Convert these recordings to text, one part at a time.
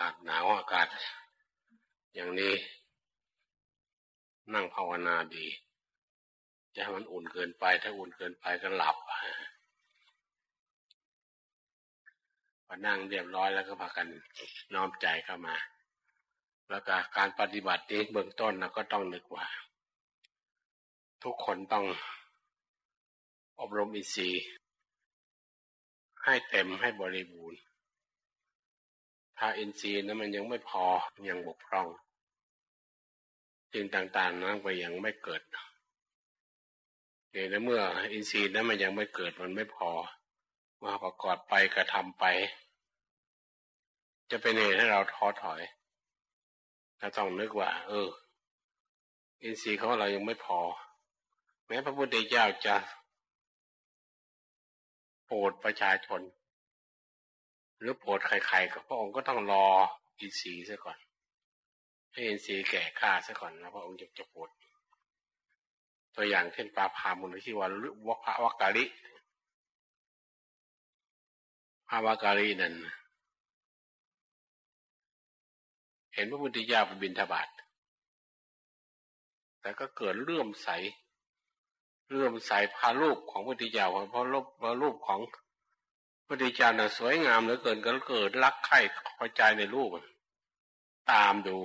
ากาศหนาวอากาศ อย่างนี้ นั่งภาวนาดีจะให้มันอุ่นเกินไป ถ้าอุ่นเกินไปก็หลับพอนั่งเรียบร้อยแล้วก็พากันน้อมใจเข้ามา แล้วก็การปฏิบัตินี้เบื้องต้นเราก็ต้องนึกว่า ทุกคนต้องอบรมอินทรีย์ให้เต็มให้บริบูรณ์ ถ้าอินทรีย์นั้นมันยังไม่พอยังบกพร่องสิ่งต่างๆนั้นก็ยังไม่เกิดเดี๋ยเมื่ออินทรีย์นั้นมันยังไม่เกิดมันไม่พอมาประกอบไปกระทำไป จะเป็นเหตุให้เราท้อถอยเราต้องนึกว่า เออ อินทรีย์ของเรายังไม่พอ แม้พระพุทธเจ้าจะโปรดประชาชน หรือโปรดใครๆกับพระองค์ก็ต้องรออินทรีย์ซะก่อน ให้อินทรีย์แก่ข้าซะก่อนแล้วพระองค์จะจะโปรดตัวอย่างเช่นปาพามุนที่ว่าวัพระวักกาลิภาวกาลีนั่นเห็นพระพุทธเจ้าไปบินทบาทแต่ก็เกิดเลื่อมใส เลื่อมใสพารูปของพุทธเจ้าเพราะรูปเพราะรูปของ พุทธเจ้าน่ะสวยงามเหลือเกินก็เกิดรักใคร่พอใจในรูปตามดู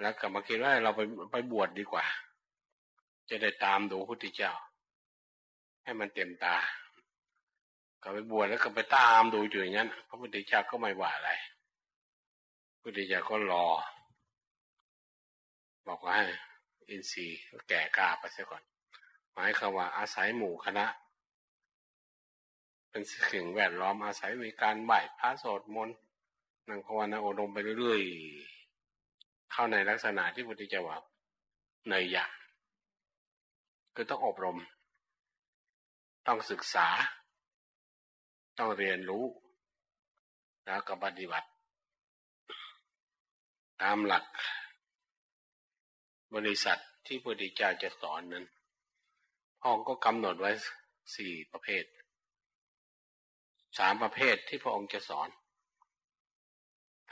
แล้วก็มาคิดว่าเราไปไปบวชดดีกว่า จะได้ตามดูพุทธเจ้า ให้มันเต็มตา ก็ไปบวชแล้วก็ไปตามดูอยู่อย่างนั้นพระพุทธเจ้าก็ไม่ว่าอะไรพุทธเจ้าก็รอ บอกว่าอินทรีย์แก่กล้าไปเสียก่อนหมายความว่าอาศัยหมู่คณะ เป็นสิ่งแวดล้อมอาศัยมีการไหว้พระสวดมนต์นั่งภาวนาอบรมไปเรื่อยๆเข้าในลักษณะที่พุทธเจ้าว่าเนยยะคือต้องอบรม ต้องศึกษา ต้องเรียนรู้ แล้วก็ปฏิบัติ ตามหลัก บริษัทที่พุทธเจ้าจะสอนนั้นพองก็กำหนดไว้สี่ประเภท สามประเภทที่พระองค์จะสอน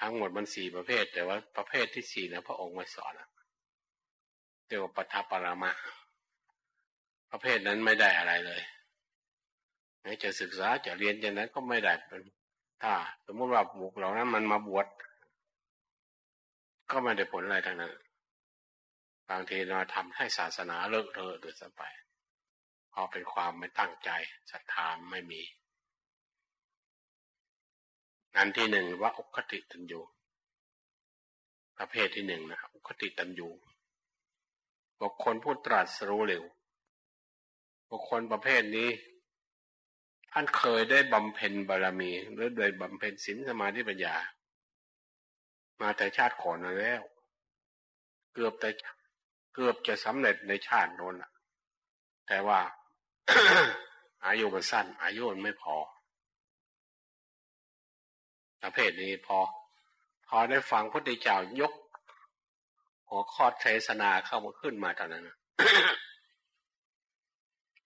ทั้งหมดมันสี่ประเภท แต่ว่าประเภทที่สี่นะพระองค์ไม่สอนเรียกว่าปัทัปรมะ ประเภทนั้นไม่ได้อะไรเลยแม้จะศึกษาจะเรียนอย่างนั้นก็ไม่ได้เป็นถ้าสมมติว่าบุกเหล่านั้นมันมาบวชก็ไม่ได้ผลอะไรทั้งนั้นบางทีเราทำให้ศาสนาเลิกเทอะโดยสัไปเพราะเป็นความไม่ตั้งใจศรัทธาไม่มี อันที่หนึ่งว่าอุคติตันยูประเภทที่หนึ่งนะอุคติตันยูบุคคลผู้ตรัสรู้เร็วบุคคลประเภทนี้ ท่านเคยได้บำเพ็ญบารมี หรือโดยบำเพ็ญศีลสมาธิปัญญา มาแต่ชาติก่อนแล้ว เกือบแต่เกือบจะสำเร็จในชาติโน้นแต่ว่าอายุมันสั้น อายุมันไม่พอ ประเภทนี้พอ พอได้ฟังพระพุทธเจ้ายก หัวข้อเทศนาเข้ามาขึ้นมาตอนนั้น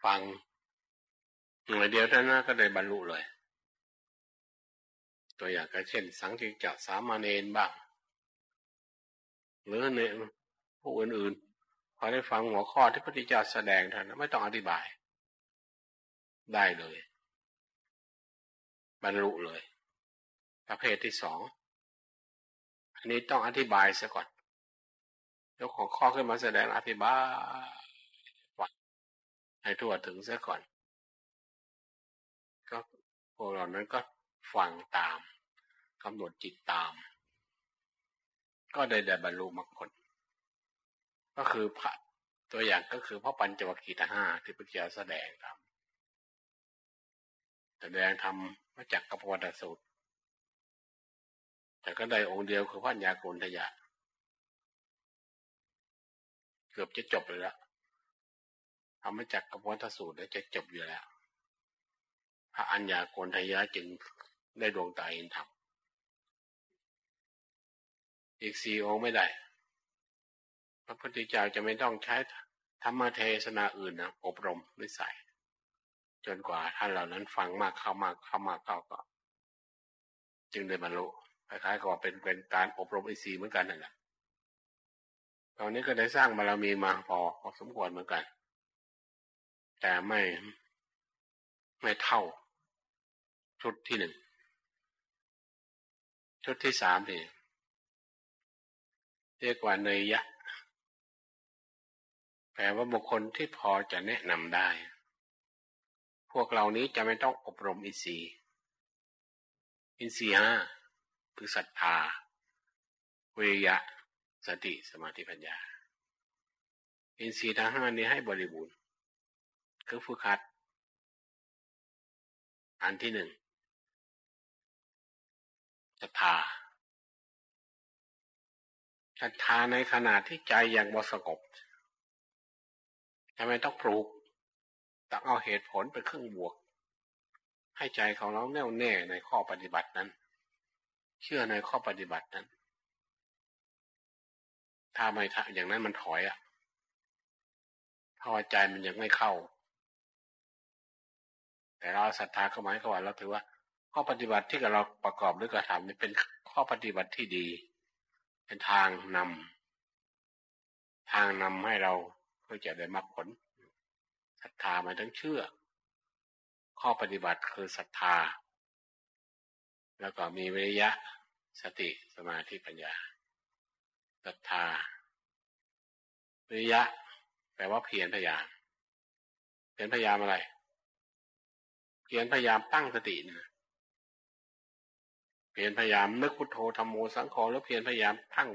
ฟังหน่อยเดียวเท่านั้นก็ได้บรรลุเลย ตัวอย่างก็เช่น สังกิจสามาเนนบ้างหรือเนี่ยผู้อื่นๆพอได้ฟังหัวข้อที่พระพุทธเจ้าแสดงท่านไม่ต้องอธิบาย ได้เลย บรรลุเลย ประเภทที่สอง อันนี้ต้องอธิบายซะก่อนยกของข้อขึ้นมาแสดงอธิบายให้ทั่วถึงซะก่อน ก็พวกเรานั้นก็ฟังตามกำหนดจิตตาม ก็ได้ได้บรรลุมรรคผลก็คือพระตัวอย่างก็คือพระปัญจวัคคีย์ห้าที่พระเจ้าแสดงครับ แสดงทำมาจากกัปวัตสูตร แต่ก็ได้องค์เดียวคือพระญาโกนทยะ เกือบจะจบเลยละทำมาจากกระพวนทสูตรแล้วจะจบอยู่แล้ว พระอัญญาโกนทยะจึงได้ดวงตาเห็นธรรมอีกสี่องค์ไม่ได้ พระพุทธเจ้าจะไม่ต้องใช้ธรรมเทศนาอื่นนะอบรมวิสัยจนกว่าท่านเหล่านั้นฟังมากเข้ามากเข้ามากเข้าก็ จึงได้บรรลุ คล้ายๆกับเป็นเป็นการอบรมอินทรีเหมือนกันนั่นแหละตอนนี้ก็ได้สร้างบารมีมาพอพอสมควรเหมือนกัน แต่ไม่ไม่เท่า ชุดที่หนึ่ง ชุดที่สามนี่เรียกว่าเนยยะแปลว่าบุคคลที่พอจะแนะนำได้ พวกเหล่านี้จะไม่ต้องอบรมอินทรีย์อินทรีย์ห้า คือศรัทธาเวยะ สติสมาธิปัญญา อินทรีย์ทั้งห้านี้ให้บริบูรณ์คือฝึกหัด อันที่หนึ่งศรัทธาศรัทธาในขณะที่ใจยังบสงบทำไมต้องปลูกต้องเอาเหตุผลเป็นเครื่องบวก ให้ใจของเราแน่วแน่ในข้อปฏิบัตินั้น เชื่อในข้อปฏิบัตินั้น ถ้าไม่อย่างนั้นมันถอยอะ่ะเพราะใจมันยังไม่เข้า แต่เราศรัทธาเข้ามาให้เขาว่าเราถือว่า ข้อปฏิบัติที่เราประกอบหรือกระทำนี่เป็นข้อปฏิบัติที่ดี เป็นทางนำทางนำให้เราเพื่อจะได้มรรคผลศรัทธามันต้องเชื่อ ข้อปฏิบัติคือศรัทธา แล้วก็มีวิริยะสติสมาธิปัญญาศรัทธา วิริยะ แปลว่าเพียรพยายามเพียรพยายามอะไร เพียรพยายามตั้งสตินะเพียรพยายามนึกพุทโธธรรมโมสังโฆแล้วเพียรพยายามตั้ง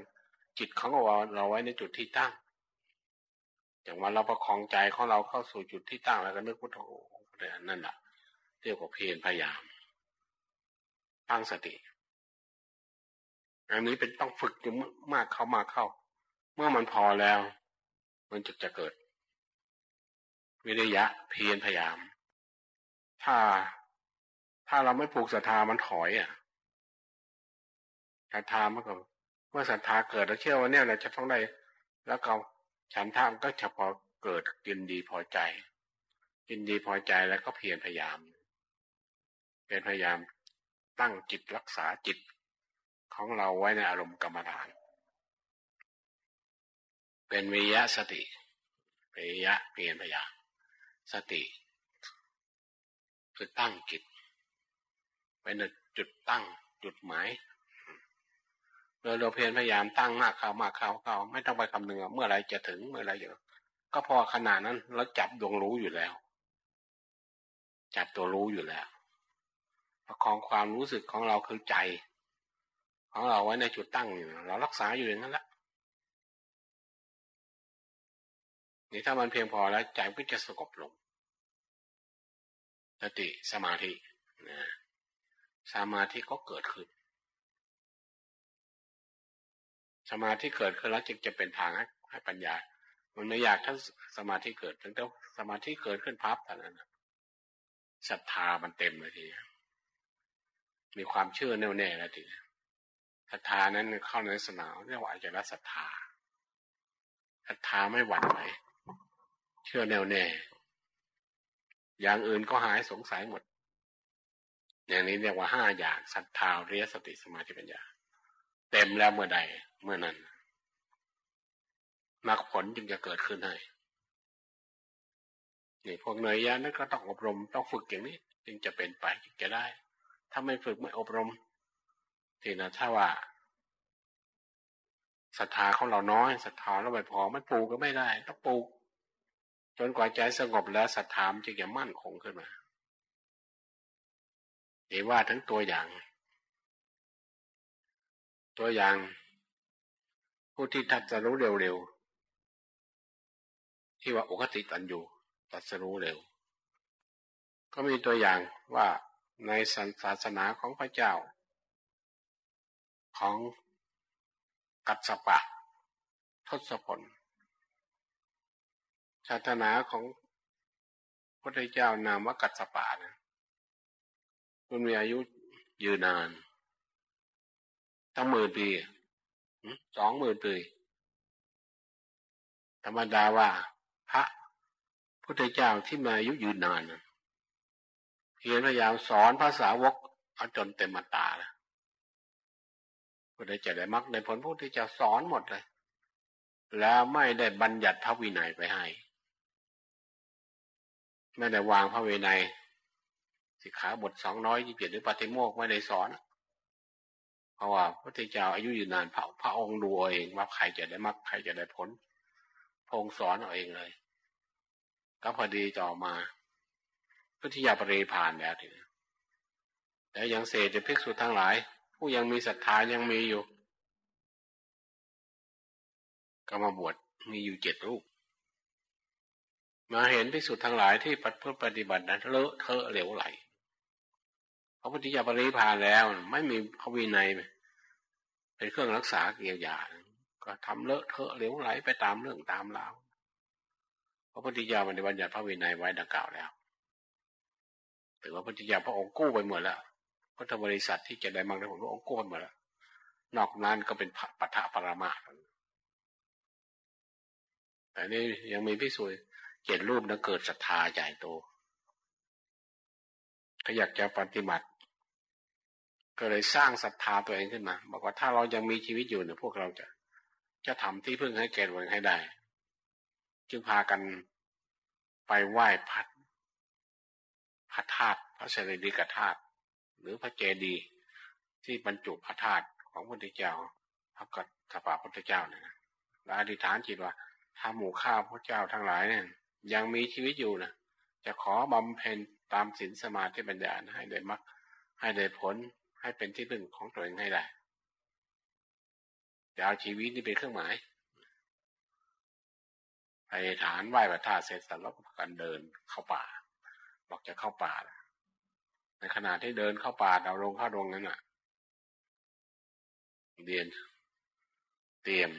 จิตของเราเราไว้ในจุดที่ตั้งอย่างว่าเราประคองใจของเราเข้าสู่จุดที่ตั้งแล้วก็นึกพุทโธนั่นแหละเรียกว่าเพียรพยายาม ตั้งสติอันนี้เป็นต้องฝึกอยู่มากเข้ามาเข้า เมื่อมันพอแล้ว มันจะจะเกิด วิริยะเพียรพยายาม ถ้าถ้าเราไม่ปลูกศรัทธามันถอยอะศรัทธามันก็เมื่อศรัทธาเกิดแล้วเชื่อว่าเนี่ยเราจะต้องได้แล้วก็ฉันทามก็เฉพาะเกิดกินดีพอใจ กินดีพอใจแล้วก็เพียรพยายามเพียรพยายาม ตั้งจิตรักษาจิตของเราไว้ในอารมณ์กรรมฐาน เป็นวิยะสติวิยะเพียรพยายามสติคือตั้งจิตเป็นจุดตั้งจุดหมายโดยเราเพียรพยายามตั้งมากเข้ามากเข้าเข้าไม่ต้องไปคำนึงเมื่อไรจะถึงเมื่อไรอยู่ก็พอขนาดนั้นเราจับดวงรู้อยู่แล้ว จับตัวรู้อยู่แล้ว ประคองความรู้สึกของเราคือใจ ของเราไว้ในจุดตั้งอยู่เรารักษาอยู่อย่างนั้นแหละนี่ถ้ามันเพียงพอแล้วใจก็จะสงบลงสติสมาธินะสมาธิก็เกิดขึ้น สมาธิเกิดขึ้นแล้วจึงจะเป็นทางให้ให้ปัญญา มันไม่อยากถ้าสมาธิเกิดถึงแต่สมาธิเกิดขึ้นพับแต่นั้นศรัทธามันเต็มเลยที มีความเชื่อแน่วแน่แล้วทีศรัทธานั้นเข้าในสนามเรียกว่าอาจารศรัทธาศรัทธาไม่หวั่นไหวเชื่อแน่วแน่ อย่างอื่นก็หายสงสัยหมด อย่างนี้เรียกว่าห้าอย่างศรัทธาเรียสติสมาธิปัญญา เต็มแล้วเมื่อใดเมื่อนั้นมรรคผลจึงจะเกิดขึ้นให้นี่พวกเนยยะนั่นก็ต้องอบรมต้องฝึกอย่างนี้ จึงจะเป็นไปจึงจะได้ ถ้าไม่ฝึกไม่อบรมทีนะถ้าว่าศรัทธาของเราน้อยศรัทธาเราไม่พอมันปลูกก็ไม่ได้ต้องปลูกจนกว่าใจสงบแล้วศรัทธามจึงจะมั่นคงขึ้นมาเห็นว่าทั้งตัวอย่าง ตัวอย่าง ผู้ที่ทัดสรู้เร็วๆที่ว่าอุคติตันอยู่ตัดสรู้เร็ว ก็มีตัวอย่างว่า ในศาสนาของพระเจ้า ของกัสปะทศพลศาสนาของพระเจ้านามว่ากัสปะนะมันมีอายุยืนนานตั้งหมื่นปีสองหมื่นปีธรรมดาว่าพระพุทธเจ้าที่มาอายุยืนนาน เพียรพยายามสอนภาษาวกเอาจนเต็มมาตาแล้วผู้ใจะได้มักในผลผู้ที่จะสอนหมดเลย แล้วไม่ได้บัญญัติพระวินัยไปให้ ไม่ได้วางพระวินัยสิกขาบทสองร้อยยี่สิบเจ็ดหรือปฏิโมกไม่ได้สอน เพราะว่าพระพุทธเจ้าอายุยู่นานพระพระองค์ดูเองว่าใครจะได้มักใครจะได้ผลพงสอนเอาเองเลย ก็พอดีต่อมา พุทธิยาปริพานแล้วทีนี้แล้วยังเศษจะภิกษุทั้งหลาย ผู้ยังมีศรัทธายังมีอยู่ ก็มาบวชมีอยู่เจ็ดรูป มาเห็นภิกษุทั้งหลายที่ปฏิบัตินั้นเลอะเทอะเหลวไหลพระพุทธิยาปริพานแล้ว ไม่มีพระวินัยเป็นเครื่องรักษาเกียวยาก็ทำเลอะเทอะเหลวไหลไปตามเรื่องตามราวพระพุทธิยามันได้บัญญัติพระวินัยไว้ดังกล่าวแล้ว ถือว่าพระพุทธิยาพระองค์กู้ไปหมดแล้วพุทธบริษัทที่จะได้มังได้ผลพระองค์กู้ไปหมดแล้ว นอกนั้นก็เป็นปัทะปรามาแต่นี่ยังมีพิสูจน์เจตรูปนั้นเกิดศรัทธาใหญ่โตก็อยากจะปฏิบัติ ก็เลยสร้างศรัทธาตัวเองขึ้นมา บอกว่าถ้าเรายังมีชีวิตอยู่เนี่ยพวกเราจะ จะทำที่พึ่งให้แก่ตนให้ได้ จึงพากันไปไหว้พัด พระธาตุพระเสรีดิกธาตุหรือพระเจดีย์ที่บรรจุพระธาตุของพระพุทธเจ้าพระกัสปะพุทธเจ้าเนี่ยและอธิษฐานจิตว่า ถ้าหมู่ข้าพระเจ้าทั้งหลายเนี่ยยังมีชีวิตอยู่นะจะขอบำเพ็ญตามศีลสมาธิปัญญาให้ได้มักให้ได้ผลให้เป็นที่พึ่งของตัวเองให้ได้จะเอาชีวิตนี่เป็นเครื่องหมายไปฐานไหว้พระธาตุเสร็จสัแล้วกันเดินเข้าป่า บอกจะเข้าป่าในขณะที่เดินเข้าป่าเราลงเข้าดงนั้นอะเรียนเตรียม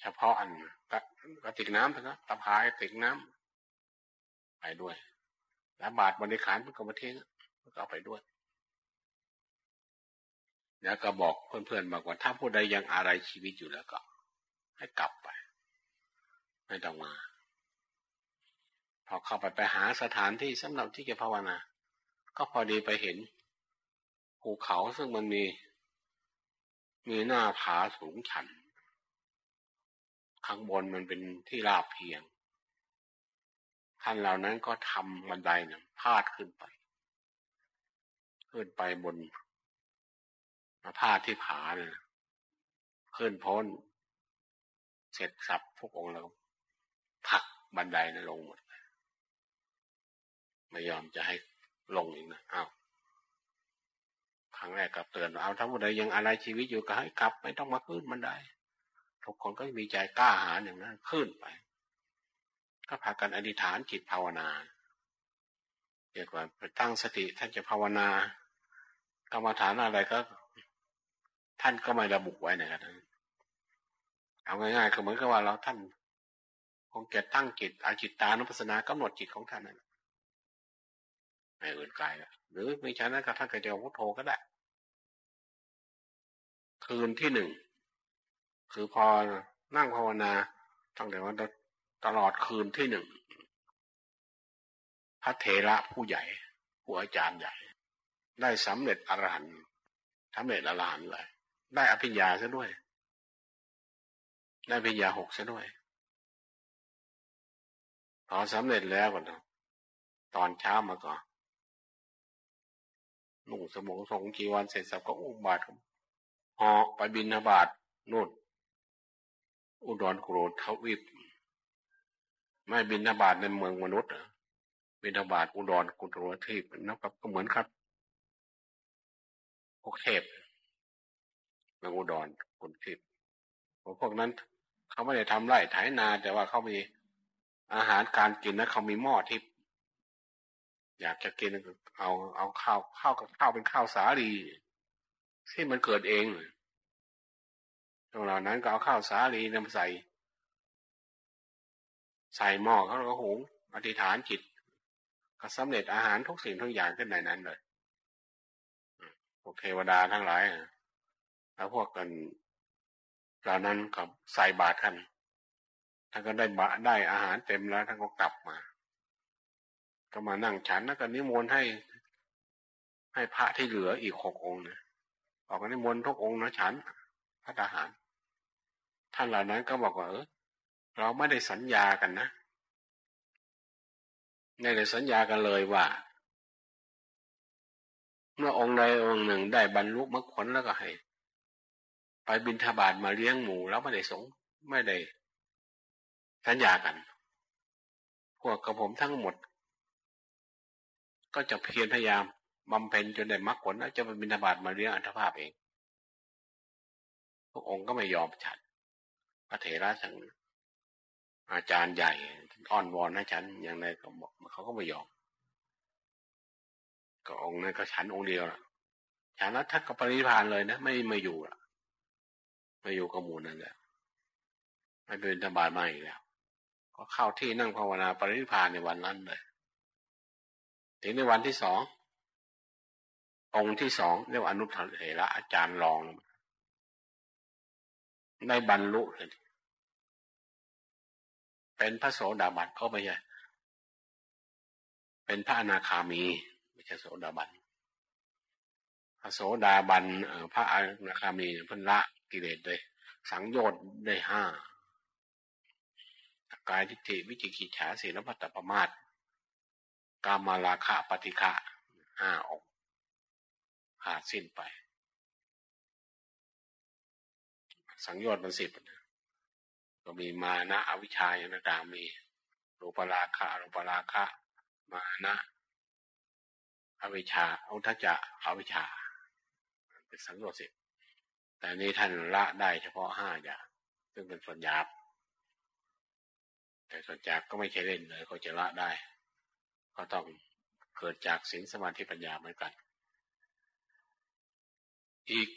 เฉพาะอันกระติกน้ำนะตะพายติกน้ำไปด้วย แล้วบาทบริขารเพื่อกมาเทงก็เอาไปด้วยแล้วก็บอกเพื่อนๆบอกว่าถ้าผู้ใดยังอะไรชีวิตอยู่แล้วก็ ให้กลับไป ไม่ต้องมา พอเข้าไปไปหาสถานที่สำหรับที่จะภาวนา ก็พอดีไปเห็นภูเขาซึ่งมันมี มีหน้าผาสูงชัน ข้างบนมันเป็นที่ราบเพียง ท่านเหล่านั้นก็ทำบันไดเนี่ยพาดขึ้นไป ขึ้นไปบนมาพาดที่ผาเนี่ยขึ้นพ้น เสร็จสับพวกองค์แล้วผักบันไดนะลงหมด ไม่ยอมจะให้ลงอีกนะอ้าวครั้งแรกก็เตือนเอาถ้าผู้ใดยังอะไรชีวิตอยู่ก็ให้กลับ ไม่ต้องมาขึ้นบันไดทุกคนก็มีใจกล้าหาญอย่างนั้นขึ้นไป ก็พากันอธิษฐานจิตภาวนาเรียกว่าไปตั้งสติท่านจะภาวนากรรมฐานอะไรก็ ท่านก็ไม่ระบุไว้นะครับเอาง่ายๆก็เหมือนกับว่าเราท่านคงจะตั้งจิตอาจิตตานุปัสสนากำหนดจิตของท่านนั่น ไม่อื่นไกลหรือไม่ใช่นั้นก็ท่านก็จะพุทโธก็ได้ คืนที่หนึ่งคือพอนั่งภาวนาตั้งแต่วันตลอดคืนที่หนึ่งพระเถระผู้ใหญ่ ผู้อาจารย์ใหญ่ ได้สำเร็จอรหันต์สำเร็จอรหันต์เลย ได้อภิญญาซะด้วย ได้อภิญญาหกซะด้วยพอสำเร็จแล้วก่อนตอนเช้ามาก่อน นุ่งสมองสองจีวันเสร็จสับก็อุ้มบาทหอไปบินทบาทนู่นอุดรโกรธทวิปไม่บินทบาทในเมืองมนุษย์บินทบาทอุดรกุตรทิพนับก็เหมือนครับพวกเทพเมืองอุดรคนทิพย์พวกนั้นเขาไม่ได้ทำไร่ไถนา แต่ว่าเขามีอาหารการกินนะเขามีหม้อทิพย์ อยากจะกินเอาเอาข้าวข้าวกับข้าวเป็นข้าวสาลีที่มันเกิดเองตรงเหล่านั้นก็เอาข้าวสาลีนำใส่ ใส่หม้อเขาก็หุงอธิษฐานจิต ก็สำเร็จอาหารทุกสิ่งทุกอย่างขึ้นในนั้นเลยพวกเทวดาทั้งหลายแล้วพวกกันเหล่านั้นก็ใส่บาตรกันท่านก็ได้บาได้อาหารเต็มแล้วท่านก็กลับมา ก็มานั่งฉันแล้วก็นิมนต์ให้ ให้พระที่เหลืออีกหกองค์นะออกนิมนต์ทุกองค์นะฉันพระทหาร ท่านเหล่านั้นก็บอกว่าเออเราไม่ได้สัญญากันนะไม่ได้สัญญากันเลยว่า เมื่อองค์ใดองค์หนึ่งได้บรรลุมรรคผลแล้วก็ให้ไปบินทบาทมาเลี้ยงหมูแล้วไม่ได้สงไม่ได้สัญญากัน พวกกับผมทั้งหมด ก็จะเพียรพยายามบำเพ็ญจนได้มรรคผลแล้วจะไปบินทบาทมาเลี้ยงอัตภาพเองพวกองค์ก็ไม่ยอมฉัน พระเถระทั้งอาจารย์ใหญ่อ้อนวอนให้ฉันอย่างไรก็บอกเขาก็ไม่ยอม ก็องค์นั้นก็ฉันองค์เดียวละฉันแล้วท่านก็ปริพานเลยนะ ไม่มาอยู่ละมาอยู่กับหมู่นั่นแหละไม่เป็นธบาตมาอีกแล้ว ก็เข้าที่นั่งภาวนาปริพานในวันนั้นเลย ถึงในวันที่สององค์ที่สองเรียกว่าอนุทเถระอาจารย์รองได้บรรลุเลยเป็นพระโสดาบันก็ไม่ใช่เป็นพระอนาคามีไม่ใช่โสดาบันพระโสดาบันพระอนาคามีพันละกิเลสเลยสังโยชน์ได้ห้ากายทิฏฐิวิจิกิจฉาสีลพัตตปมาท กามาราคะปฏิฆะห้าองค์ขาดสิ้นไป สังโยชน์มันสิบก็มีมานะอวิชาอย่างต่ามีรูปราคะรูปราคะ มานะอวิชาอุทจะอวิชา เป็นสังโยชน์สิบแต่นี้ท่านละได้เฉพาะห้าอย่าง ซึ่งเป็นส่วนหยาบ แต่ส่วนจากก็ไม่ใช่เล่นเลยเขาจะละได้ ก็ต้องเกิดจากศีลสมาธิปัญญาเหมือนกัน อีก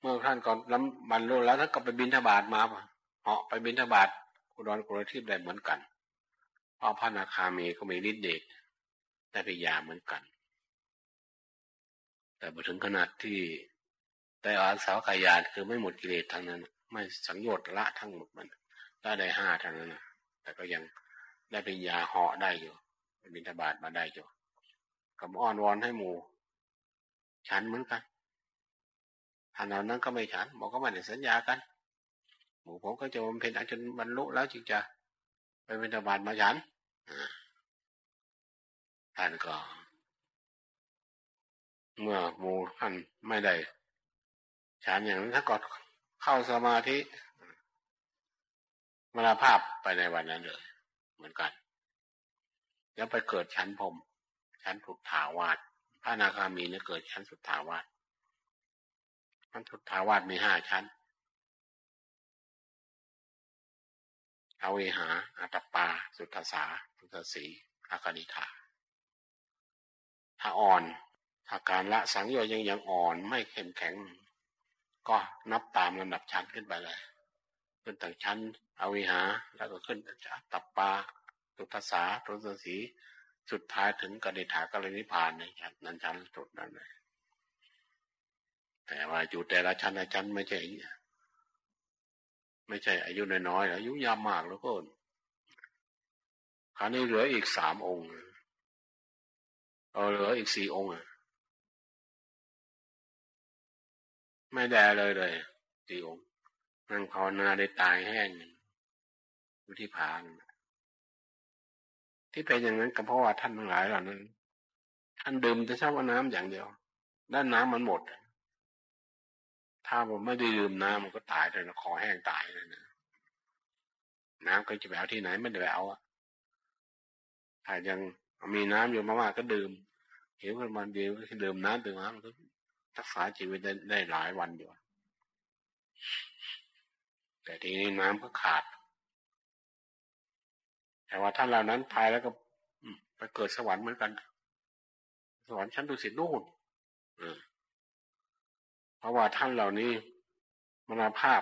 เมื่อท่านก่อนล้ำบรรลุแล้วท่านก็ไปบินทบาทมาเหาะไปบินทบาทกุดรกุรทิพได้เหมือนกันเพราะพระนาคามีก็มีฤทธิ์เดชได้พยาเหมือนกัน แต่พอถึงขนาดที่แต่อาสาวกายานคือไม่หมดกิเลสทั้งนั้น ไม่สังโยชน์ละทั้งหมดมันได้ได้ห้าทั้งนั้นนะแต่ก็ยัง ได้เป็นยาเหาะได้อยู่บินทบาทมาได้อยู่กับอ้อนวอนให้หมูฉันเหมือนกันท่านเหล่านั้นก็ไม่ฉันบอกก็ไม่ได้สัญญากัน หมู่ผมก็จะบำเพ็ญอาจนบรรลุแล้วจึงจะไปเป็นธบาตมาฉันท่านก็ เมื่อหมู่ท่านไม่ได้ฉันอย่างนั้นถ้ากดเข้าสมาธิมรณภาพไปในวันนั้นเลย เหมือนกัน แล้วไปเกิดชั้นพรมชั้นสุดถาวาสพระนาคามีเนี่ยเกิดชั้นสุดถาวาสชั้นสุทาวาสมีห้าชั้นอเวหาอัตปา สุทสาสุทสีอาคานิธาถ้าอ่อนถ้าการละสังโยชน์ยังยังอ่อนไม่เข้มแข็ง ก็นับตามลำดับชั้นขึ้นไปเลยขึ้นตั้งชั้น อวิหา แล้วก็ขึ้นจากตับปาสุทสาสุทสีสุดท้ายถึงกนิฐากรณิพานในชั้นนั้นชั้นสุดนั้นเลยแต่ว่าอยู่แต่ละชั้นละชั้นไม่ใช่ไม่ใช่ อายุน้อยๆอายุยาวมากแล้วก็คราวนี้เหลืออีกสามองค์เออเหลืออีกสี่องค์ไม่แดเลยเลยสี่องค์นั่งภาวนาได้ตายแห้ง อยู่ที่ผาน ที่เป็นอย่างนั้นก็เพราะว่าท่านทั้งหลายเหล่านั้น ท่านดื่มแต่เช้าว่าน้ำอย่างเดียว ด้านน้ำมันหมด ถ้าผมไม่ได้ดื่มน้ำมันก็ตายเลยนะคอแห้งตายเลยนะน้ำก็จะไปเอาที่ไหนไม่ได้ไปเอาอะถ้ายังมีน้ำอยู่มากๆก็ดื่มเห็นว่ามันเดียวก็ดื่มน้ำดื่มน้ำก็รักษาชีวิตได้ได้หลายวันอยู่แต่ทีนี้น้ำก็ขาด แต่ว่าท่านเหล่านั้นตายแล้วก็ไปเกิดสวรรค์เหมือนกัน สวรรค์ชั้นดุสิตนู่นเพราะว่าท่านเหล่านี้มรณภาพ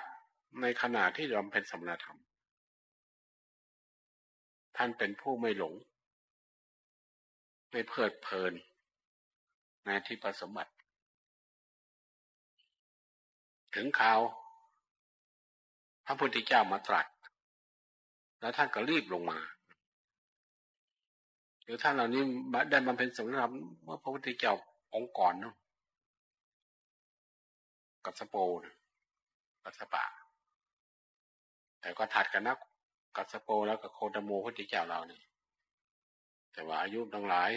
ในขณะที่ยอมเป็นสมณธรรม ท่านเป็นผู้ไม่หลง ไม่เพลิดเพลินในที่ประสมบัติ ถึงข่าว พระพุทธเจ้ามาตรัส แล้วท่านก็รีบลงมา หรือท่านเหล่านี้ได้บำเพ็ญสมณธรรมเมื่อพระพุทธเจ้าองค์ก่อนเนาะกับสโปนะกับสปะ แต่ก็ถัดกันนะกับสโปแล้วกับโคตโมพุทธเจ้าเราเนี่ย แต่ว่าอายุทั้งหลาย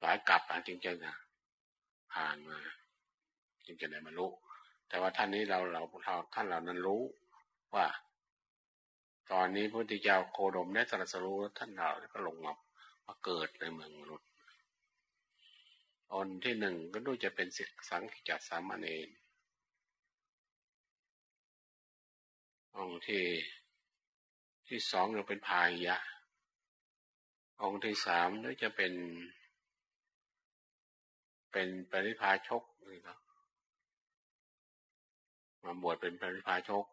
หลายกลับอะจริงๆนะผ่านมาจึงจะได้มารู้แต่ว่าท่านนี้เราเราท่านเหล่านั้นรู้ว่า ตอนนี้พระพุทธเจ้าโคดมได้ตรัสรู้ท่านเราก็ลงมามาเกิดในเมืองมนุษย์อนที่หนึ่งก็ดูจะเป็นสิกสังขิจสามเณรองที่ที่สองก็เป็นพายะ องค์ที่สามก็จะเป็น เป็นปริพาชกนี่ครับมาบวชเป็นปริพาชก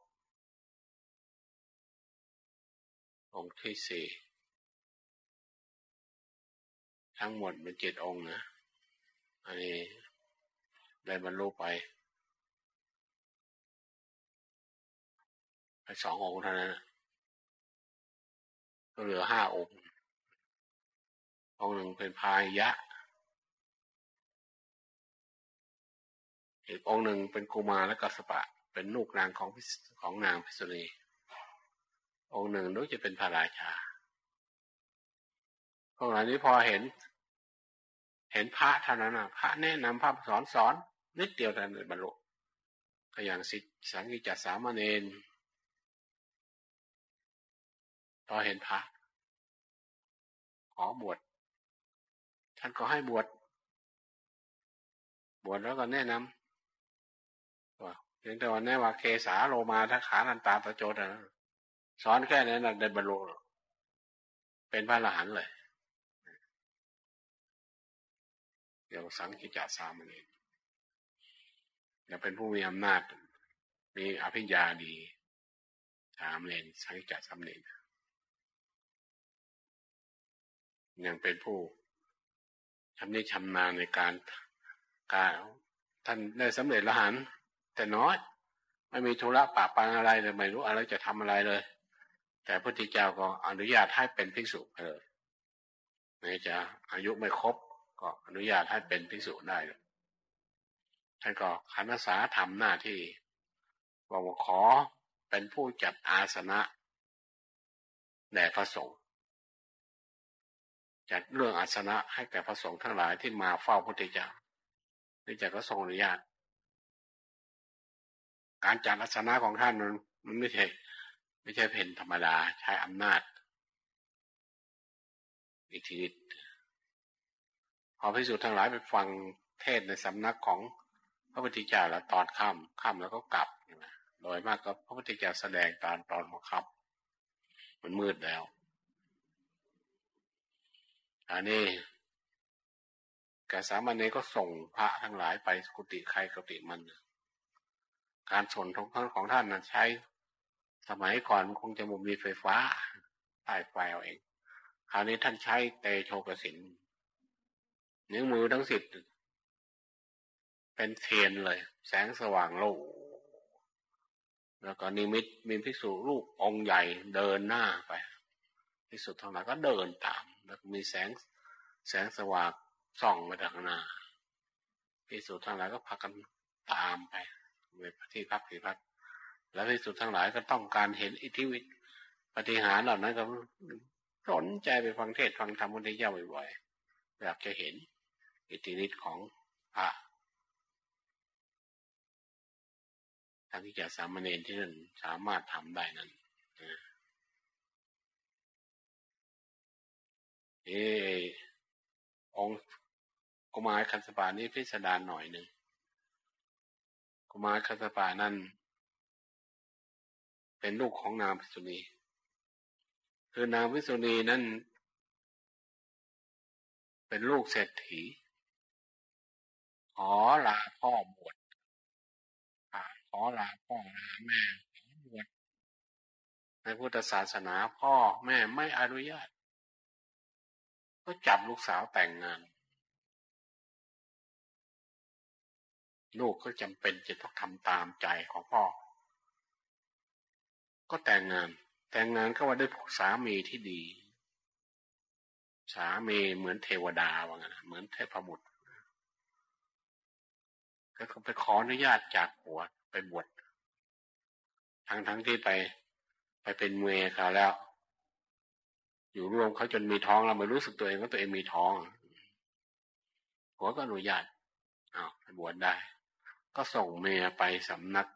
องค์ที่สี่ทั้งหมดเป็นเจ็ดองค์นะ อันนี้ได้บรรลุไปไปสององค์เท่านั้นก็เหลือห้าองค์ องค์หนึ่งเป็นพายะ อีกองค์หนึ่งเป็นกุมารและกัสปะ เป็นลูกนางของของนางพิษุณี องค์หนึ่งนู้จะเป็นพระราชาพวกเหล่านี้พอเห็น เห็นพระเท่านั้นนะพระแนะนำพระสอนสอนนิดเดียวแต่บรรลุก็อย่างสิสังกิจสามเณรพอเห็นพระขอบวชท่านก็ให้บวชบวชแล้วก็แนะนำว่าเพียงแต่วันนี้ว่าเคสาโลมาทัขานันตาตะโจดนะ สอนแค่นั้นได้บรรลุเป็นพระอรหันต์เลยเดี๋ยวสังกิจาสามนี่จะเป็นผู้มีอำนาจ มีอภิญญาดีสามเลนสังกิจาสามเลนยังเป็นผู้ชำนิชำนาญในการการท่านได้สำเร็จละหันแต่น้อย ไม่มีธุระปะปังอะไรเลยไม่รู้อะไรจะทำอะไรเลย แต่พระพุทธเจ้าก็อนุญาตให้เป็นภิกษุเลยไม่จะอายุไม่ครบก็อนุญาตให้เป็นภิกษุได้ท่านก็คณะสาทำหน้าที่บอกว่าขอเป็นผู้จัดอาสนะแด่พระสงฆ์จัดเรื่องอาสนะให้แก่พระสงฆ์ทั้งหลายที่มาเฝ้าพระพุทธเจ้าเนื่องจากก็ทรงอนุญาต การจัดอาสนะของท่านมันมันไม่ใช่ ไม่ใช่เพนธรรมดาใช้อำนาจอิทธิฤทธิ์พอพิสูจน์ทั้งหลายไปฟังเทศในสำนักของพระพุทธเจ้าแล้วตอนค่ำค่ำแล้วก็กลับโดยมากก็พระพุทธเจ้าแสดงตอนตอนหัวค่ำมันมืดแล้วอันนี้กสามัญเนก็ส่งพระทั้งหลายไปกุฏิใครกุฏิมัน การส่งของท่านของท่านนั้นใช้ สมัยก่อนคงจะมุมมีไฟฟ้าใต้ไฟเอาเอง คราวนี้ท่านใช้เตโชกสินนิ้วมือทั้งสิบเป็นเทียนเลย แสงสว่างโลกแล้วก็นิมิตมีภิกษุรูปองค์ใหญ่เดินหน้าไปภิกษุทั้งหลายก็เดินตาม แล้วมีแสงแสงสว่างส่องมาจากหน้าพิสุทั้งหลายก็พากันตามไปในที่พักที่พัก แล้วพิสุทั้งหลายก็ต้องการเห็นอิทธิวิตปฏิหารเหล่านั้นก็สนใจไปฟังเทศฟังธรรมพุทธเจ้าบ่อยๆอยากจะเห็นอิทธิฤทธิ์ของพระทั้งที่จะสามเณรที่นั่นสามารถทำได้นั้นเออองกุมารคันสปานี้พิสดารหน่อยหนึ่งกุมารคันสปานั้น เป็นลูกของนางพิษุณีคือนางพิษุณีนั้น เป็นลูกเศรษฐีขอลาพ่อบวชขอลาพ่อลาแม่ขอบวชในพุทธศาสนาพ่อแม่ไม่อนุญาต ก็จับลูกสาวแต่งงาน ลูกก็จำเป็นจะต้องทำตามใจของพ่อ ก็แต่งงาน แต่งงานก็ว่าได้สามีที่ดี สามีเหมือนเทวดาว่างั้นเหมือนเทพบุตรก็ไปขออนุญาตจากผัวไปบวชทั้งทั้งที่ไป ไปเป็นเมยเขาแล้ว อยู่รวมเขาจนมีท้องเราไม่รู้สึกตัวเองว่าตัวเองมีท้องผัวก็อนุญาตอ้าวไปบวชได้ ก็ส่งเมียไปสำนัก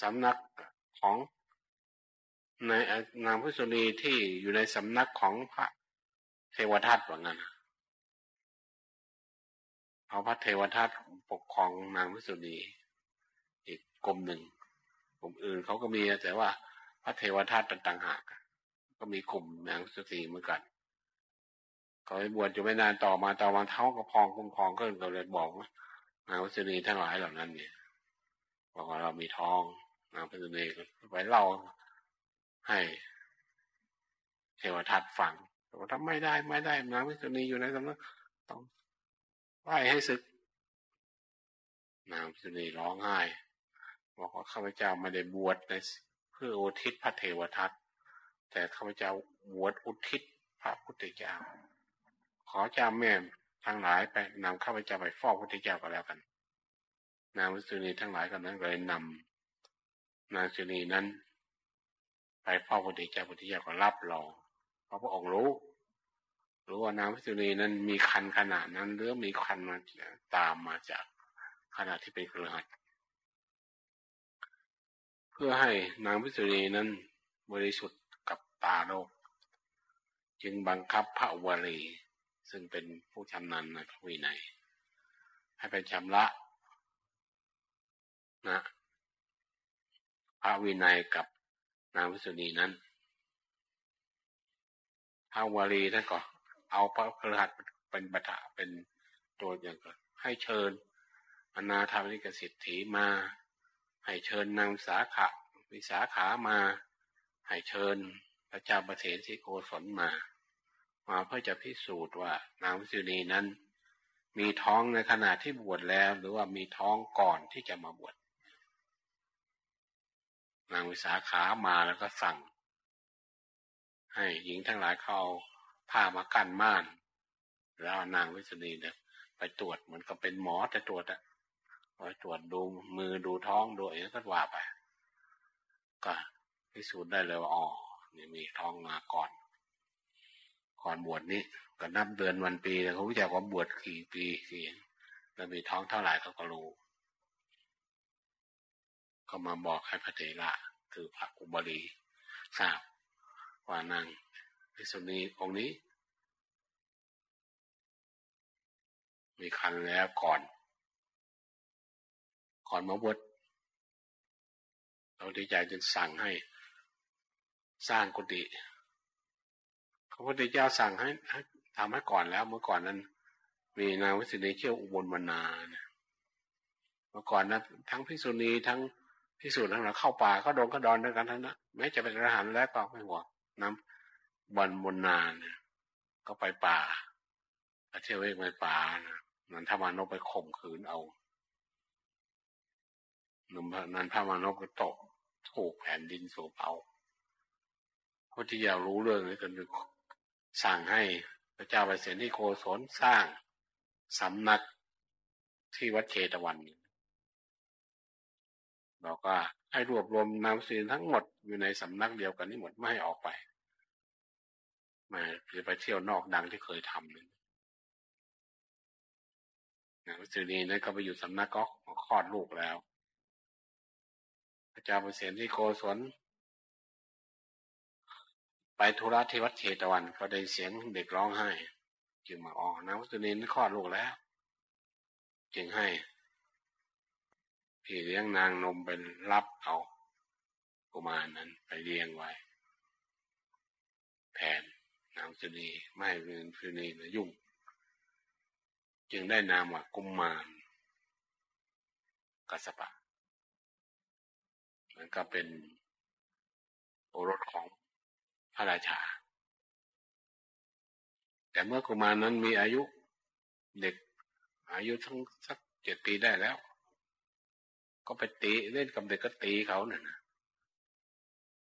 สำนักของในนางพุทธนีที่อยู่ในสำนักของพระเทวทัตว่างั้นเอาพระเทวทัตปกครองนางพุทธนีอีกกรมหนึ่งกลุ่มอื่นเขาก็มีแต่ว่าพระเทวทัตต่างหาก ก็มีกลุ่มนางพุทธนีเหมือนกันเขาไปบวชอยู่ไม่นานต่อมาต่อมาเท้าก็พองคุ้มพองก็เลยบอกนางพุทธนีทั้งหลายเหล่านั้นเนี่ย บอกว่าเรามีท้องนางพุทธนีก็ไปเล่าให้เทวทัตฟังบอกทำไม่ได้ไม่ได้นางวิษณีอยู่ในสำนักต้องไหว้ให้ศึกนางวิษณีร้องไห้บอกว่าข้าพเจ้าไม่ได้บวชในเพื่ออุทิศพระเทวทัตแต่ข้าพเจ้าบวชอุทิศพระพุทธเจ้า ขอเจ้าแม่ทั้งหลายไปนำข้าพเจ้าไปฟอกพระพุทธเจ้าก็แล้วกัน นางวิษณีทั้งหลายกันนั้นเลยนำนางวิษณีนั้น ไปเฝ้าพระเจ้าพุทธเจ้าก็รับรองเพราะพระองค์รู้ รู้ว่านางพิสุณีนั้นมีคันขนาดนั้นหรือมีคันมาตามมาจากขณะที่เป็นเครือขัดเพื่อให้นางพิสุณีนั้นบริสุทธิ์กับตาโลก จึงบังคับพระวลีซึ่งเป็นผู้ชำนาญในพระวินัยให้ไปชำระ นะพระวินัยกับนางวิสุณีนั้นพระวารีท่านก็เอาพระพฤหัสเป็นบัตะเป็นตัวอย่างก็ให้เชิญอนาถาวิกสิทธิมา ให้เชิญนางสาขาวิสาขามา ให้เชิญพระเจ้าประเสนสิโกศลมา มาเพื่อจะพิสูจน์ว่านางวิสุณีนั้น มีท้องในขณะที่บวชแล้ว หรือว่ามีท้องก่อนที่จะมาบวช นางวิสาขามาแล้วก็สั่ง ให้หญิงทั้งหลายเขาผ้ามากั้นม่าน แล้วนางวิษณีเนี่ยไปตรวจเหมือนกับเป็นหมอแต่ตรวจอะไปตรวจดูมือดูท้องดูอะไรก็ว่าไป ก็พิสูจน์ได้เลยว่าอ๋อนี่มีท้องมาก่อน ก่อนบวชนี้ก็นับเดือนวันปีเขารู้จักว่าบวชกี่ปีกี่แล้วมีท้องเท่าไหร่เขาก็รู้ ก็มาบอกให้พระเถระคือพระอุบลีทราบว่านางพิสุณีองค์นี้ มีคันแล้วก่อน ก่อนมาบวชเราดีใจจนสั่งให้ สร้างกุฏิพระพุทธเจ้าสั่งให้ทำให้ก่อนแล้วเมื่อก่อนนั้น มีนางวิสุณีเชื่ออุบลวรรณาเมื่อก่อนนั้นทั้งพิสุณีทั้ง พิสูจน์ทั้งหลายเข้าป่าก็โดนก็ดอนด้วยกันทั้งนั้นแม้จะเป็นอรหันต์แล้วก็ไม่ห่วงน้ำบนบนนานก็ไปป่าไปเที่ยวเองไปป่านะนันทามานพไปข่มขืนเอาหนุ่มนันทามานพก็ตกถูกแผ่นดินสูบเอาพระที่อยากรู้เรื่องนี้ก็เลยสั่งให้พระเจ้าไปเสนที่โกศลสร้างสำนักที่วัดเชตวัน เราก็ให้รวบรวมนามศีลทั้งหมดอยู่ในสำนักเดียวกันนี้หมดไม่ให้ออกไปมาจะไปเที่ยวนอกดังที่เคยทำเลยนะสินีนั้นก็ไปอยู่สำนักก็คลอดลูกแล้วพระเจ้าเปรตที่โกศลไปธุระที่วัดเชตวันก็ได้เสียงเด็กร้องไห้ จึงมาอ๋อนางวัตนีนั้นคลอดลูกแล้ว จึงให้ พี่เลี้ยงนางนมไปรับเอากุมารนั้นไปเลี้ยงไว้ แทนนางสุนีไม่ให้เป็นสุนีนะยุ่ง จึงได้นามว่ากุมมารกัสปะ มันก็เป็นโอรสของพระราชา แต่เมื่อกุมารนั้นมีอายุเด็กอายุทั้งสักเจ็ดปีได้แล้ว ก็ไปตีเล่นกับเด็กก็ตีเขาเนี่ยนะ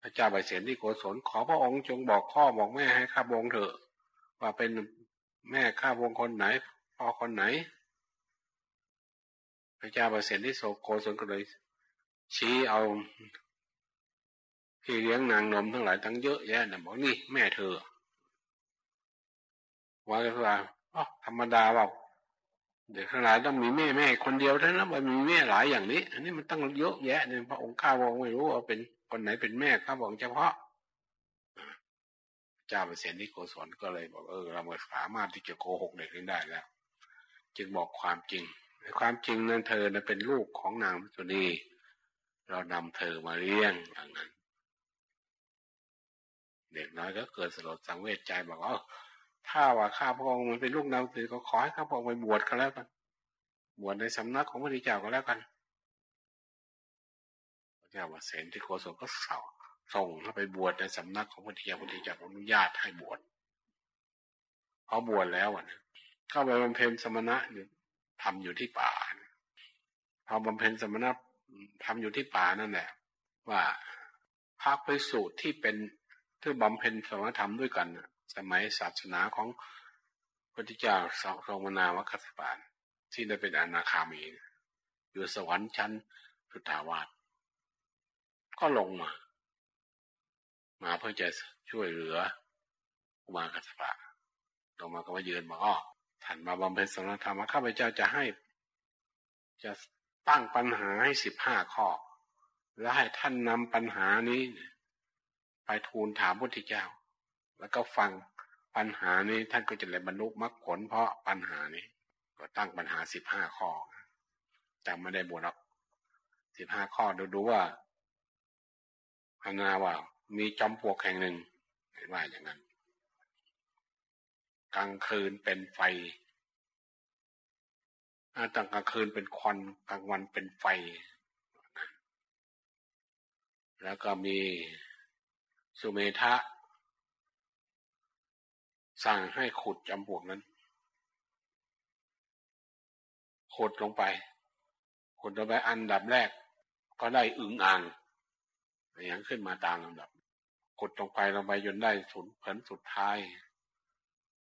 พระเจ้าใบเสียนที่โกศลขอพระองค์จงบอกพ่อบอกแม่ให้ข้าบงเถอะ ว่าเป็นแม่ข้าบงคนไหนพ่อคนไหน พระเจ้าประสิทธิโสโกศลก็เลย ชี้เอาพี่เลี้ยงนางนมทั้งหลายทั้งเยอะแยะนะบอกนี่แม่เธอว่าก็ว่าอ๋อธรรมดาว่า เด็กทั้งหลายต้องมีแม่แม่คนเดียวเท่านั้นมันมีแม่หลายอย่างนี้ อันนี้มันตั้งเยอะแยะเนี่ยพระองค์ข้าบอกไม่รู้ว่าเป็นคนไหนเป็นแม่ข้าบอกเฉพาะเจ้าเปรตที่โกศลก็เลยบอกเออเราสามารถที่จะโกหกเด็กนี้ได้แล้ว จึงบอกความจริงความจริงนั้นเธอเป็นลูกของนางมุนีเรานำเธอมาเลี้ยงอย่างนั้น เด็กน้อยก็เกิดสลดสังเวชใจบอกว่า ถ้าว่าข้าพระองค์มันเป็นลูกนางมุนีก็ขอให้ข้าพระองค์ไปบวชก็แล้วกันบวชในสำนักของพระพุทธเจ้าก็แล้วกันพระเจ้าว่าเสนที่โกศลก็เสาส่งเข้าไปบวชในสำนักของพระพุทธเจ้าพระพุทธเจ้าอนุญาตให้บวชพอบวชแล้วอะเข้าไปบำเพ็ญสมณะอยู่ทำอยู่ที่ป่าพอบำเพ็ญสมณะทำอยู่ที่ป่านั่นแหละว่าพระภิกษุที่เป็นที่บำเพ็ญสมณธรรมด้วยกัน สมัยศาสนาของพระพุทธเจ้าทรงมนาวัคสปานที่ได้เป็นอนาคามี อยู่สวรรค์ชั้นสุทาวาสก็ลงมา มาเพื่อจะช่วยเหลืออุมากัสปะลงมาก็มายืนมาอ้อท่านมาบำเพ็ญสมณธรรมข้าพเจ้าจะให้ จะตั้งปัญหาให้สิบห้าข้อ และให้ท่านนำปัญหานี้ ไปทูลถามพุทธเจ้า แล้วก็ฟังปัญหานี้ท่านก็จะเลยบรรลุมรรคผลเพราะปัญหานี้ ก็ตั้งปัญหาสิบห้าข้อจำไม่ได้หมดหรอกสิบห้าข้อดูดูว่าพนาว่ามีจอมปลวกแห่งหนึ่งว่าอย่างนั้น กลางคืนเป็นไฟตอนกลางคืนเป็นควันกลางวันเป็นไฟ แล้วก็มีสุเมธะ สั่งให้ขุดจำปวกนั้น ขุดลงไป ขุดลงไปอันดับแรก ก็ได้อึงอ่างอย่างขึ้นมาตามลำดับ ขุดลงไปลงไปจนได้สุดผลสุดท้าย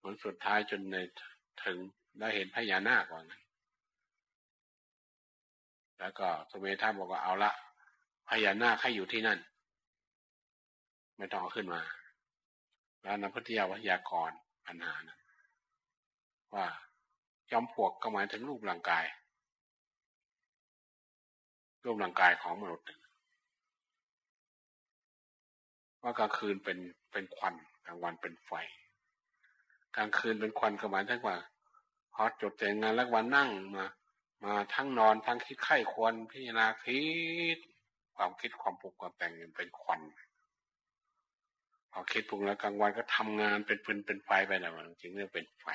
ผลสุดท้ายจนในถึงได้เห็นพญานาคก่อนแล้วก็สมัยท่าบอกว่าเอาละพญานาคให้อยู่ที่นั่น ไม่ต้องเอาขึ้นมา แล้วนักพุทธยาวิทยากร ปัญหานะว่าจอมปลวกก็หมายถึงรูปร่างกาย รูปร่างกายของมนุษย์ว่ากลางคืนเป็นเป็นควันกลางวันเป็นไฟ กลางคืนเป็นควันก็หมายถึงว่าพอจบแต่งงานแล้ววันนั่งมา มาทั้งนอนทั้งคิดไข้ควรพิจารณาคิดความคิดความปลุกความแต่งเป็นควัน พอคิดปรุงแล้วกลางวันก็ทำงานเป็นฟืนเป็นไฟไปแล้วจริงเรื่องเป็นไฟ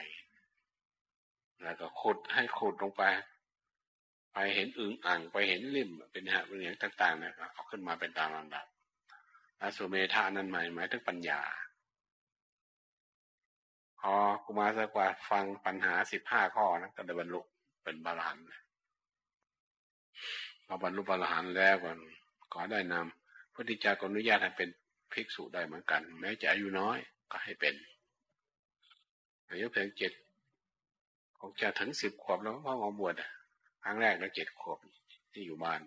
แล้วก็ขุดให้ขุดลงไป ไปเห็นอึงอ่างไปเห็นริมเป็นหะเป็นอย่างต่างๆนะครับเอาขึ้นมาเป็นตามลำดับอสุเมธานั้นหมายหมายถึงปัญญา พอกุมารสกวาฟังปัญหาสิบห้าข้อนะก็ได้บรรลุเป็นบาลานพอบรรลุบาลานแล้วก่อนขอได้นำพุทธิจากอนุญาตให้เป็น ภิกษุได้เหมือนกัน แม้จะอายุน้อยก็ให้เป็นอายุเพียงเจ็ดคงจะถึงสิบขวบแล้วพ่อมาบวชครั้งแรกแล้วเจ็ดขวบที่อยู่บ้าน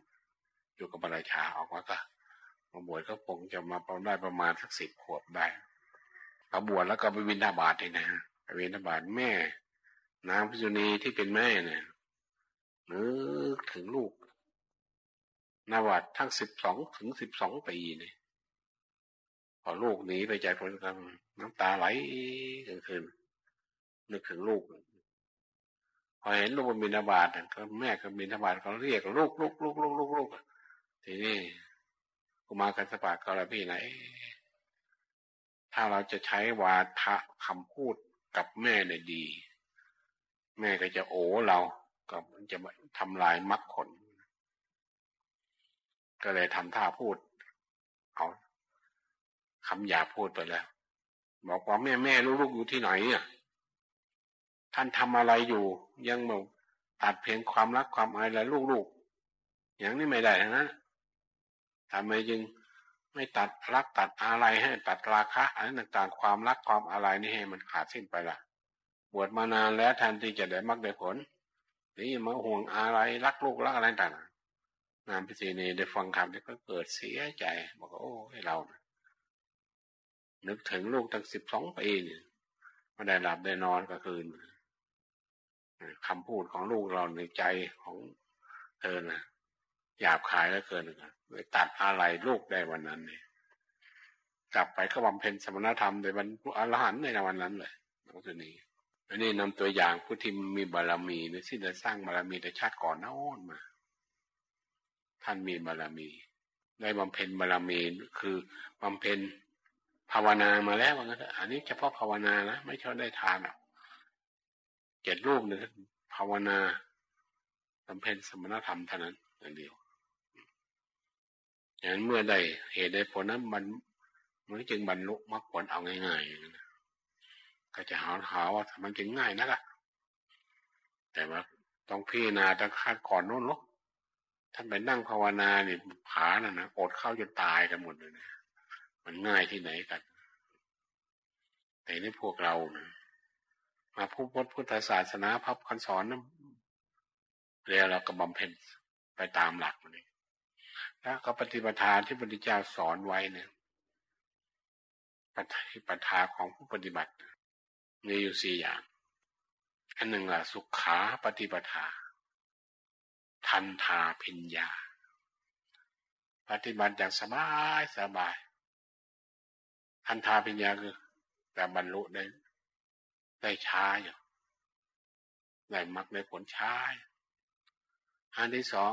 อยู่กับปราชาออกมาก็มาบวชก็คงจะมาประได้ประมาณสักสิบขวบได้พอบวชแล้วก็ไปวินทบาทเลยนะไปวินทบาทแม่นางพิจุณีที่เป็นแม่เนี่ยนึกถึงลูกนาวัดทั้งสิบสองถึงสิบสองปีเนี่ย พอลูกหนีไปจากคนกำน้ำตาไหลกลางคืนนึกถึงลูก พอเห็นลูกบินบาตก็แม่ก็บินบาตก็เรียกลูกลูกลูกลูกลูกลูกทีนี้กุมารกันสปะก็เลยพี่ไหน ถ้าเราจะใช้วาทะคำพูดกับแม่เนี่ยดี แม่ก็จะโอ้เราก็จะทำลายมรรคผลก็เลยทำท่าพูด คำหยาพูดไปแล้วบอกว่าแม่แม่ลูกๆอยู่ที่ไหนอะท่านทำอะไรอยู่ ยังมาตัดเพียงความรักความอะไรและลูกๆ อย่างนี้ไม่ได้ทั้งนั้นทำไมจึงไม่ตัดรักตัดอะไรให้ตัดราคะอะไรต่างๆ ความรักความอะไรนี่ให้มันขาดสิ้นไปละบวชมานานแล้วแทนที่จะได้มรรคได้ผลนี่มาห่วงอะไรรักลูกรักอะไรต่างนามพิธีนี้ได้ฟังคำนี้ก็เกิดเสียใจบอกโอ้ให้เรานะ นึกถึงลูกตั้งสิบสองปีเนี่ยไม่ได้หลับได้นอนก็คืนคำพูดของลูกเราในใจของเธอนะหยาบคายแล้วเกินเลยตัดอะไรลูกได้วันนั้นเนี่ยกลับไปก็บำเพ็ญสมณธรรมในวันอรหันต์ในวันนั้นเลยนักสุนีอันนี้นำตัวอย่างผู้ที่มีบารมีนะที่ได้สร้างบารมีในชาติก่อนน้อนมา ท่านมีบารมี ได้บำเพ็ญบารมีคือบำเพ็ญ ภาวนามาแล้วว่างั้นอันนี้เฉพาะภาวนานะไม่ใช่ได้ทานอะเจ็ดรูปเนี่ยภาวนาบำเพ็ญสมณธรรมเท่านั้นอย่างเดียวอย่างนั้นเมื่อได้เหตุได้ผลนั้นมันมันจึงบรรลุมรรคผลเอาง่ายๆนะก็จะหาหาว่ามันจึงง่ายนักอะแต่ว่าต้องพิจารณาตั้งคาดก่อนโน้นหรอกท่านไปนั่งภาวนาเนี่ยผาน่ะนะอดเข้าจนตายกันหมดเลยนะ มันง่ายที่ไหนกันแต่ในพวกเรานะมาพูดพุทธศาสนาพับคันสอนนะเรียกเราก็บำเพ็ญไปตามหลักนี่แล้วก็ปฏิปทาที่พระพุทธเจ้าสอนไว้เนี่ยปฏิปทาของผู้ปฏิบัติมีอยู่สี่อย่าง อันหนึ่งล่ะสุขาปฏิปทา ทันทาพิญญา ปฏิบัติอย่างสบายสบาย ทันทาพิญญาคือ แต่บรรลุได้ ได้ช้าอยู่ได้มักได้ผลช้าอันที่สอง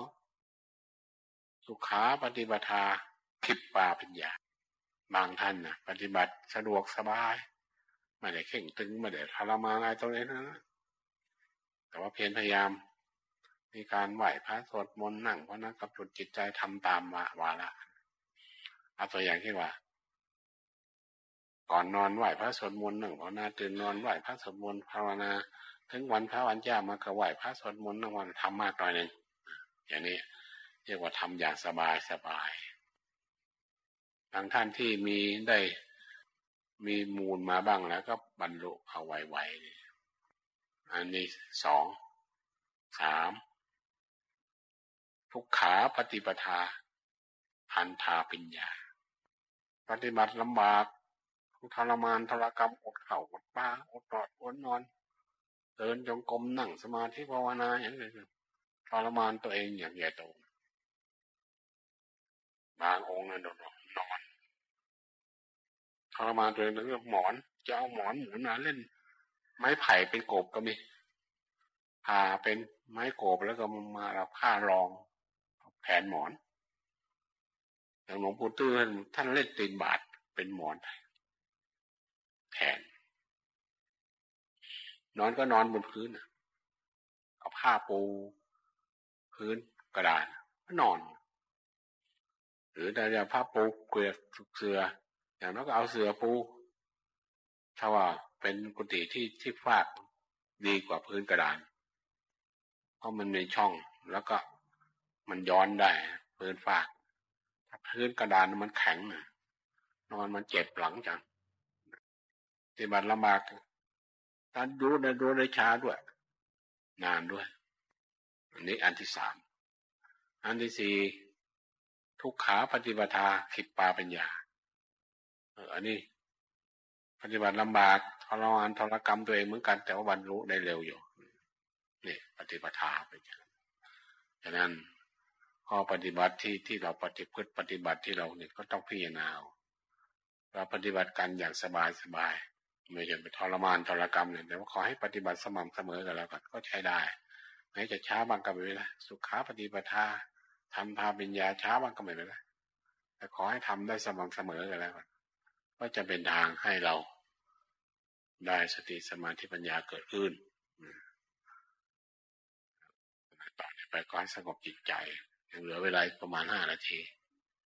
สุขาปฏิปทาคิปปาปัญญา บางท่านนะปฏิบัติสะดวกสบายไม่ได้เข่งตึงไม่ได้ทรมานอะไรตรงนี้นะแต่ว่าเพียรพยายาม มีการไหวพระสวดมนต์นั่งเพราะนั้นกับจุดจิตใจทำตามวาวาระเอาตัวอย่างที่ว่า ก่อนนอนไหวพระสวดมนต์นั่งภาวนาตื่นนอนไหวพระสวดมนต์ภาวนา ถึงวันพระวันเจ้ามาก็ไหวพระสวดมนต์นั่งวันทำมากหน่อยหนึ่งอย่างนี้เรียกว่าทำอย่างสบายสบายบางท่านที่มีได้มีมูลมาบ้างแล้วก็บรรลุเอาไวๆอันนี้สองสามทุกขาปฏิปทาพันธาปัญญา ปฏิบัติลำบาก ทรมานทรกรรมอดเข่าอดป้าอดนอดอดนอน เดินจงกรมนั่งสมาธิภาวนาอย่างนี้ทรมานตัวเองอย่างใหญ่โตบางองค์นั้นนอนทรมานตัวเองเรื่องหมอนจะเอาหมอนหมุนมาเล่น ไม้ไผ่เป็นโกบก็มีผ่าเป็นไม้โกบแล้วก็มาเราผ้ารองแผ่นหมอนอย่างหลวงปู่ตื้อท่านเล่นตีนบาทเป็นหมอน แผ่นนอนก็นอนบนพื้นเอาผ้าปูพื้นกระดานก็นอน หรือแต่จะผ้าปูเกลือเสืออย่างนั้นก็เอาเสือปูถ้าว่าเป็นกุฏิที่ที่ฟากดีกว่าพื้นกระดาน เพราะมันมีช่องแล้วก็มันย้อนได้พื้นฟาก ถ้าพื้นกระดานมันแข็งนอนมันเจ็บหลังจัง ฏิบัติลำบากการดูในดูในช้าด้วย นานด้วย อันนี้อันที่สามอันที่สี่ทุกขาปฏิบัติขิปปาปัญญาอันนี้ ปฏิบัติลำบากทรมานทรกรรมตัวเองเหมือนกัน แต่ว่าบรรลุได้เร็วอยู่นี่ปฏิปทาไปฉะนั้นข้อปฏิบัติที่ที่เราปฏิพฤติปฏิบัติที่เราเนี่ยก็ต้องพิจารณาเราปฏิบัติกันอย่างสบายสบาย ไม่ใช่ไปทรมานทรกรรมเนี่ยแต่ว่าขอให้ปฏิบัติสม่ำเสมอกันแล้วก็ใช้ได้แม้จะช้าบางก็ไม่เป็นไรสุขาปฏิปทาทำพาปัญญาช้าบางก็ไม่เป็นไรแต่ขอให้ทำได้สม่ำเสมอกันแล้วกันก็จะเป็นทางให้เรา ได้สติสมาธิปัญญาเกิดขึ้นต่อไปก็ให้สงบจิตใจยังเหลือเวลาประมาณห้านาที